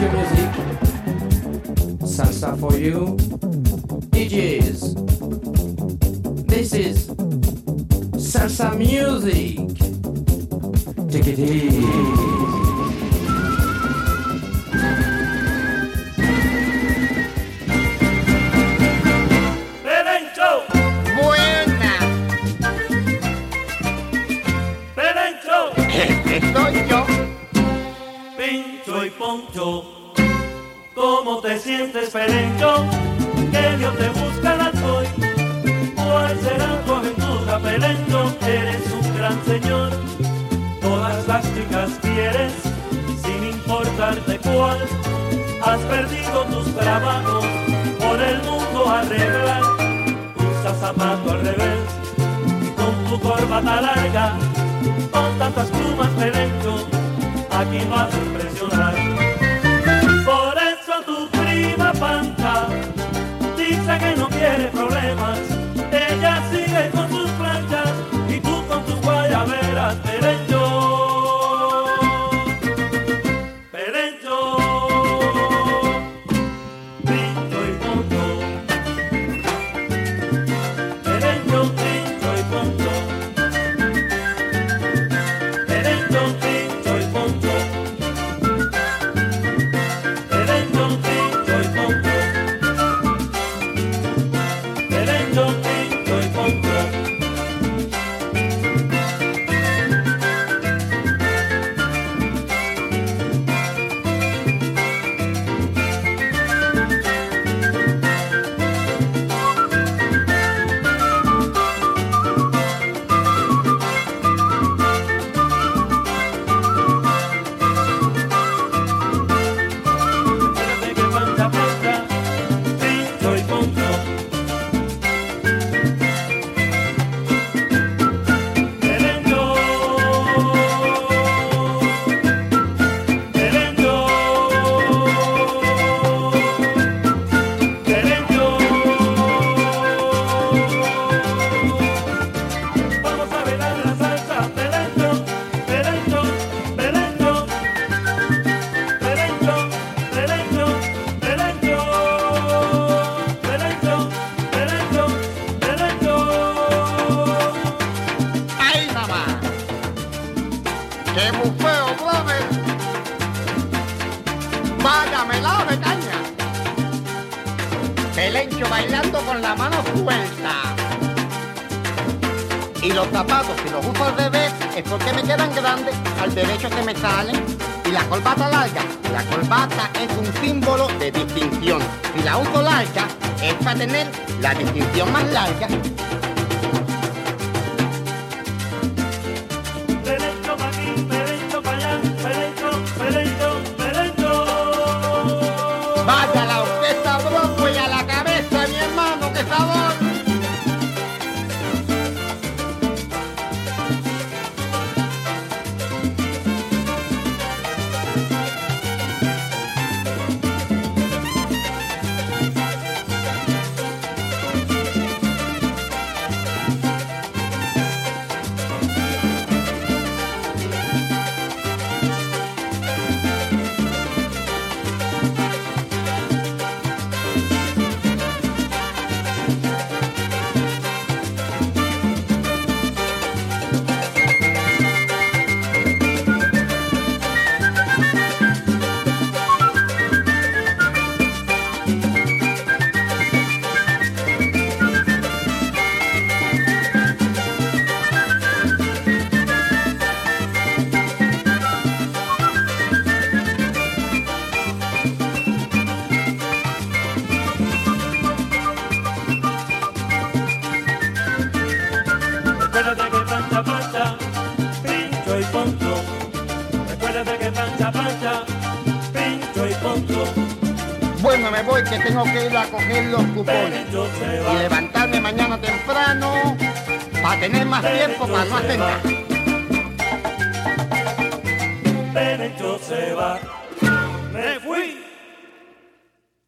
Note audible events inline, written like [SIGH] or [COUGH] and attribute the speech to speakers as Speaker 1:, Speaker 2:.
Speaker 1: your music. Salsa for you. DJs. This is salsa music. Take it easy.
Speaker 2: Perencho,
Speaker 3: Buena, [LAUGHS]
Speaker 2: ¿Cómo te sientes, Perencho? Que Dios te busca hoy. ¿Cuál será tu aventura, Perencho? Eres un gran señor. Todas las chicas quieres, sin importarte cuál. Has perdido tus trabajos por el mundo arreglar. Usas zapato al revés y con tu corbata larga, con tantas plumas, Perencho, aquí vas a impresionar.
Speaker 3: ¡Qué bufeo! ¡Vaya melado de caña! Pelencho bailando con la mano suelta. Y los zapatos, si los uso al revés, es porque me quedan grandes, al derecho se me salen. Y la corbata larga, la corbata es un símbolo de distinción. Si la uso larga, es para tener la distinción más larga. Me voy que tengo que ir a coger los cupones. Y
Speaker 2: va.
Speaker 3: levantarme mañana temprano para tener más tiempo para no hacer nada.
Speaker 2: Perencho se va.